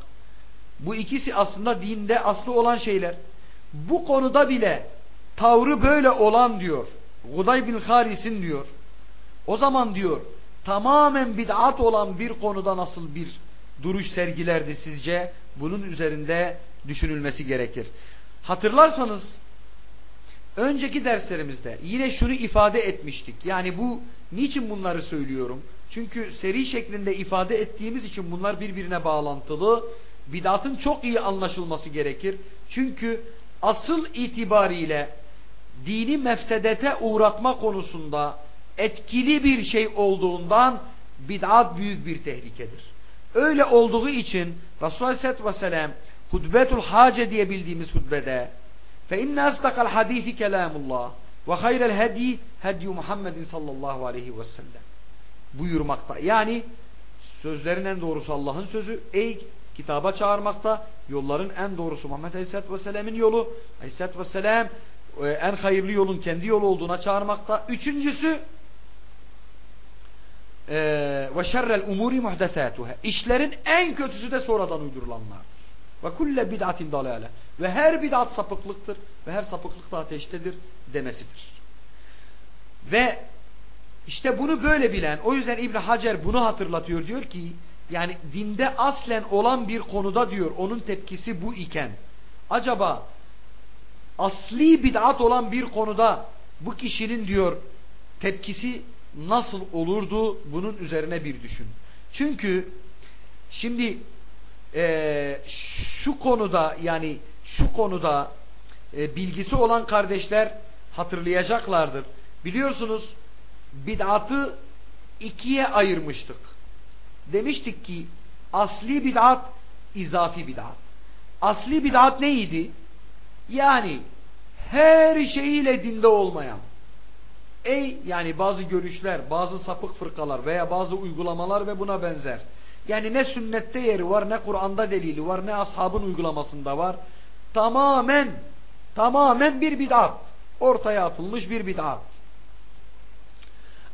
Bu ikisi aslında dinde aslı olan şeyler. Bu konuda bile tavrı böyle olan diyor. Guday bin Haris'in diyor. O zaman diyor tamamen bid'at olan bir konuda nasıl bir duruş sergilerdi sizce? Bunun üzerinde düşünülmesi gerekir. Hatırlarsanız önceki derslerimizde yine şunu ifade etmiştik. Yani bu niçin bunları söylüyorum? Çünkü seri şeklinde ifade ettiğimiz için bunlar birbirine bağlantılı. Bidatın çok iyi anlaşılması gerekir. Çünkü asıl itibariyle dini mefsedete uğratma konusunda etkili bir şey olduğundan bid'at büyük bir tehlikedir. Öyle olduğu için Resulullah Aleyhisselatü Vesselam hutbetul hace diye bildiğimiz hutbede fe inne astakal hadithi kelamullah ve hayrel hedi hedyu Muhammedin sallallahu aleyhi ve sellem buyurmakta. Yani sözlerin en doğrusu Allah'ın sözü. Ey kitaba çağırmakta. Yolların en doğrusu Muhammed Aleyhisselatü Vesselam'ın yolu. Aleyhisselatü Vesselam e, en hayırlı yolun kendi yolu olduğuna çağırmakta. Üçüncüsü ve şerrel umuri muhdesatuhâ. İşlerin en kötüsü de sonradan uydurulanlar. Ve kulle bid'atin dalale. Ve her bid'at sapıklıktır ve her sapıklık da ateştedir demesidir. Ve işte bunu böyle bilen, o yüzden İbn Hacer bunu hatırlatıyor diyor ki yani dinde aslen olan bir konuda diyor onun tepkisi bu iken acaba asli bid'at olan bir konuda bu kişinin diyor tepkisi nasıl olurdu bunun üzerine bir düşün. Çünkü şimdi e, şu konuda yani şu konuda e, bilgisi olan kardeşler hatırlayacaklardır. Biliyorsunuz bid'atı ikiye ayırmıştık. Demiştik ki asli bid'at, izafi bid'at. Asli bid'at neydi? Yani her şeyiyle dinde olmayan. Ey yani bazı görüşler, bazı sapık fırkalar veya bazı uygulamalar ve buna benzer. Yani ne sünnette yeri var, ne Kur'an'da delili var, ne ashabın uygulamasında var. Tamamen, tamamen bir bid'at. Ortaya atılmış bir bid'at.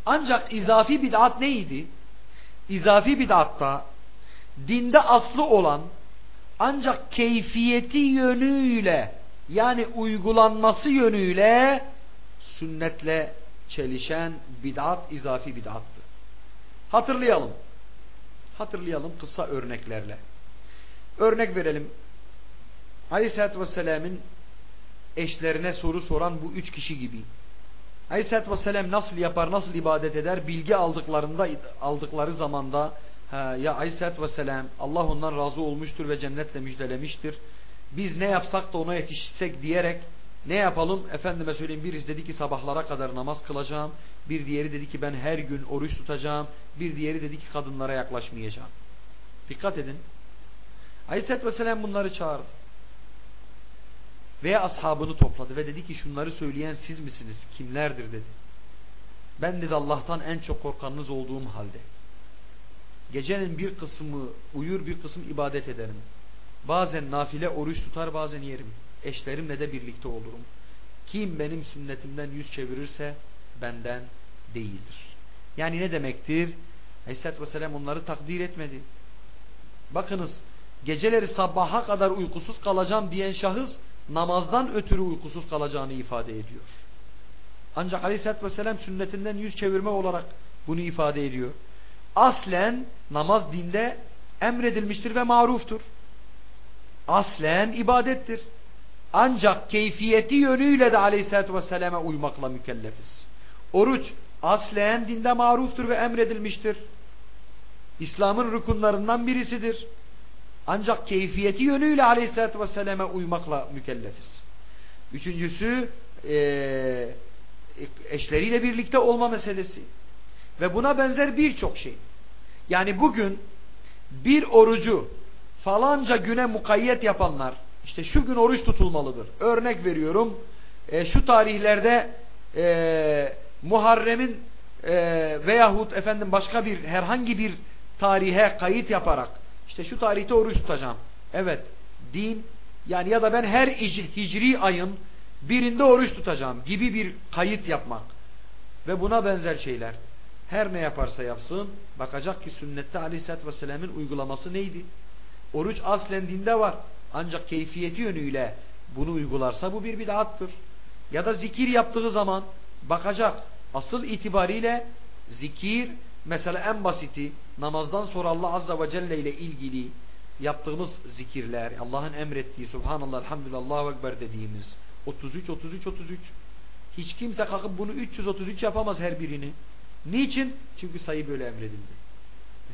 Ancak izafi bid'at neydi? İzafi bid'atta dinde aslı olan ancak keyfiyeti yönüyle yani uygulanması yönüyle sünnetle çelişen bid'at izafi bid'attı. Hatırlayalım. Hatırlayalım kısa örneklerle. Örnek verelim. Aleyhisselatü Vesselam'ın eşlerine soru soran bu üç kişi gibi. Aleyhisselatü Vesselam nasıl yapar, nasıl ibadet eder bilgi aldıklarında aldıkları zamanda ha, ya Aleyhisselatü Vesselam Allah ondan razı olmuştur ve cennetle müjdelemiştir. Biz ne yapsak da ona yetişsek diyerek ne yapalım? Efendime söyleyeyim birisi dedi ki sabahlara kadar namaz kılacağım. Bir diğeri dedi ki ben her gün oruç tutacağım. Bir diğeri dedi ki kadınlara yaklaşmayacağım. Dikkat edin. Aleyhisselatü Vesselam bunları çağırdı veya ashabını topladı ve dedi ki şunları söyleyen siz misiniz? Kimlerdir dedi. Ben dedi Allah'tan en çok korkanınız olduğum halde. Gecenin bir kısmı uyur bir kısım ibadet ederim. Bazen nafile oruç tutar bazen yerim. Eşlerimle de birlikte olurum. Kim benim sünnetimden yüz çevirirse benden değildir. Yani ne demektir? Aleyhisselatü Vesselam onları takdir etmedi. Bakınız geceleri sabaha kadar uykusuz kalacağım diyen şahıs namazdan ötürü uykusuz kalacağını ifade ediyor. Ancak aleyhissalatü vesselam sünnetinden yüz çevirme olarak bunu ifade ediyor. Aslen namaz dinde emredilmiştir ve maruftur. Aslen ibadettir. Ancak keyfiyeti yönüyle de aleyhissalatü vesselama uymakla mükellefiz. Oruç aslen dinde maruftur ve emredilmiştir. İslam'ın rükunlarından birisidir. Ancak keyfiyeti yönüyle aleyhissalatü vesselam'a uymakla mükellefiz. Üçüncüsü e, eşleriyle birlikte olma meselesi. Ve buna benzer birçok şey. Yani bugün bir orucu falanca güne mukayyet yapanlar işte şu gün oruç tutulmalıdır. Örnek veriyorum e, şu tarihlerde e, Muharrem'in e, veyahut efendim başka bir herhangi bir tarihe kayıt yaparak işte şu tarihte oruç tutacağım. Evet din yani ya da ben her hicri ayın birinde oruç tutacağım gibi bir kayıt yapmak ve buna benzer şeyler. Her ne yaparsa yapsın bakacak ki sünnette aleyhissalatü vesselam'ın uygulaması neydi? Oruç aslen dinde var. Ancak keyfiyeti yönüyle bunu uygularsa bu bir bid'attır. Ya da zikir yaptığı zaman bakacak. Asıl itibariyle zikir mesela en basiti namazdan sonra Allah Azza ve Celle ile ilgili yaptığımız zikirler, Allah'ın emrettiği Subhanallah, Elhamdülillah, Allahu Ekber dediğimiz 33, 33, 33 hiç kimse kalkıp bunu 333 yapamaz her birini. Niçin? Çünkü sayı böyle emredildi.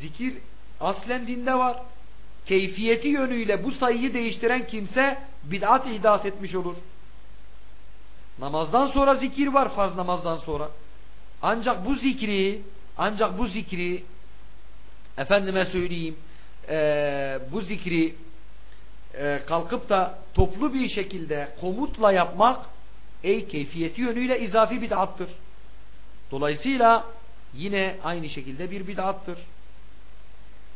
Zikir aslen dinde var. Keyfiyeti yönüyle bu sayıyı değiştiren kimse bid'at ihdas etmiş olur. Namazdan sonra zikir var farz namazdan sonra. Ancak bu zikri ancak bu zikri efendime söyleyeyim e, bu zikri e, kalkıp da toplu bir şekilde komutla yapmak ey keyfiyeti yönüyle izafi bid'attır. Dolayısıyla yine aynı şekilde bir bid'attır.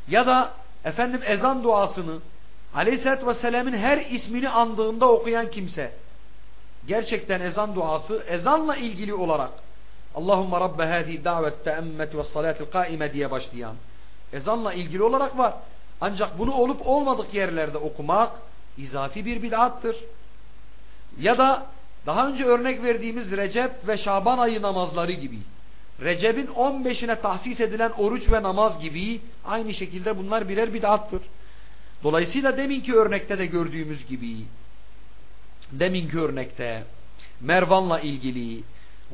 Ya da efendim ezan duasını Aleyhisselatü Vesselam'ın her ismini andığında okuyan kimse gerçekten ezan duası ezanla ilgili olarak Allahümme Rabbe hâzi davet teemmet ve salatil kaime diye başlayan ezanla ilgili olarak var. Ancak bunu olup olmadık yerlerde okumak izafi bir bid'attır. Ya da daha önce örnek verdiğimiz Recep ve Şaban ayı namazları gibi. Recep'in 15'ine tahsis edilen oruç ve namaz gibi aynı şekilde bunlar birer bid'attır. Dolayısıyla deminki örnekte de gördüğümüz gibi deminki örnekte Mervan'la ilgili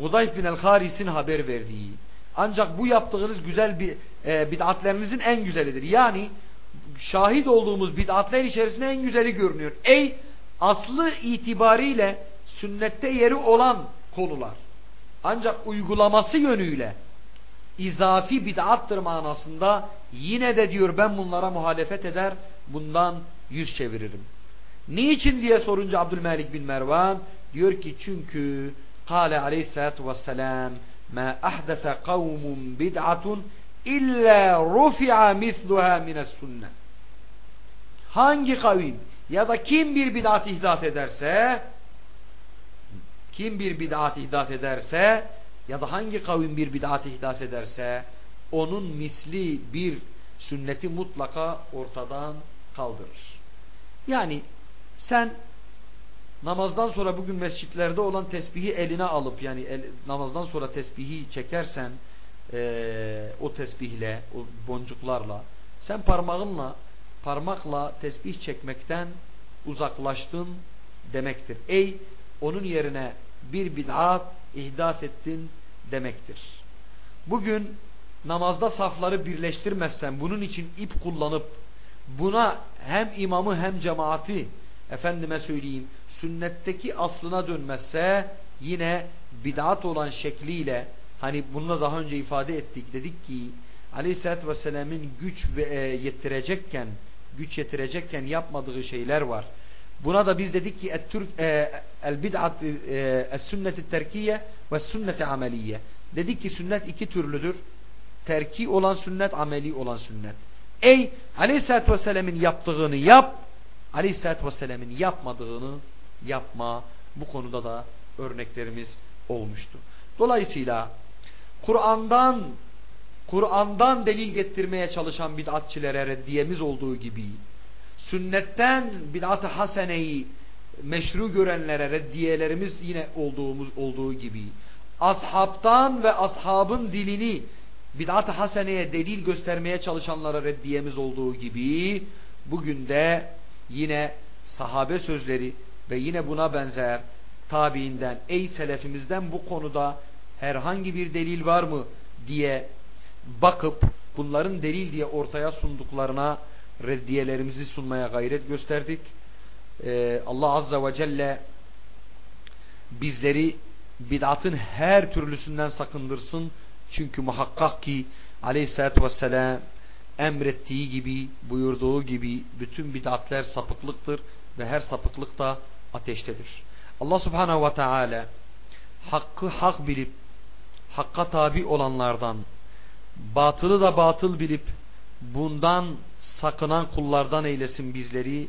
Gudayf bin el-Haris'in haber verdiği ancak bu yaptığınız güzel bir e, bid'atlerinizin en güzelidir. Yani şahit olduğumuz bid'atler içerisinde en güzeli görünüyor. Ey aslı itibariyle sünnette yeri olan konular. Ancak uygulaması yönüyle izafi bid'attır manasında yine de diyor ben bunlara muhalefet eder bundan yüz çeviririm. Niçin diye sorunca Abdülmelik bin Mervan diyor ki çünkü kâle aleyhissalatu vesselam ma ahdese kavmun bid'atun illa rufi'a misluha mines sünnet. Hangi kavim ya da kim bir bid'at ihdat ederse kim bir bid'at ihdat ederse ya da hangi kavim bir bid'at ihdat ederse onun misli bir sünneti mutlaka ortadan kaldırır. Yani sen namazdan sonra bugün mescitlerde olan tesbihi eline alıp yani el, namazdan sonra tesbihi çekersen e, o tesbihle, o boncuklarla sen parmağınla parmakla tesbih çekmekten uzaklaştın demektir. Ey onun yerine bir bid'at ihdas ettin demektir. Bugün namazda safları birleştirmezsen bunun için ip kullanıp buna hem imamı hem cemaati efendime söyleyeyim sünnetteki aslına dönmezse yine bid'at olan şekliyle hani bununla daha önce ifade ettik dedik ki Aleyhisselatü Vesselam'ın güç ve e, yettirecekken güç yetirecekken yapmadığı şeyler var. Buna da biz dedik ki e, bid'at e, es sünnet terkiye ve sünnet ameliye. Dedik ki sünnet iki türlüdür. Terki olan sünnet, ameli olan sünnet. Ey Aleyhisselatü Vesselam'ın yaptığını yap, Aleyhisselatü Vesselam'ın yapmadığını yapma. Bu konuda da örneklerimiz olmuştu. Dolayısıyla Kur'an'dan Kur'an'dan delil getirmeye çalışan bid'atçilere reddiyemiz olduğu gibi sünnetten bid'at-ı haseneyi meşru görenlere reddiyelerimiz yine olduğumuz olduğu gibi ashabtan ve ashabın dilini bid'at-ı haseneye delil göstermeye çalışanlara reddiyemiz olduğu gibi bugün de yine sahabe sözleri ve yine buna benzer tabiinden ey selefimizden bu konuda herhangi bir delil var mı diye bakıp bunların delil diye ortaya sunduklarına reddiyelerimizi sunmaya gayret gösterdik. Ee, Allah Azza ve Celle bizleri bid'atın her türlüsünden sakındırsın. Çünkü muhakkak ki aleyhissalatü vesselam emrettiği gibi, buyurduğu gibi bütün bid'atler sapıklıktır ve her sapıklık da ateştedir. Allah subhanehu ve teala hakkı hak bilip hakka tabi olanlardan batılı da batıl bilip bundan sakınan kullardan eylesin bizleri.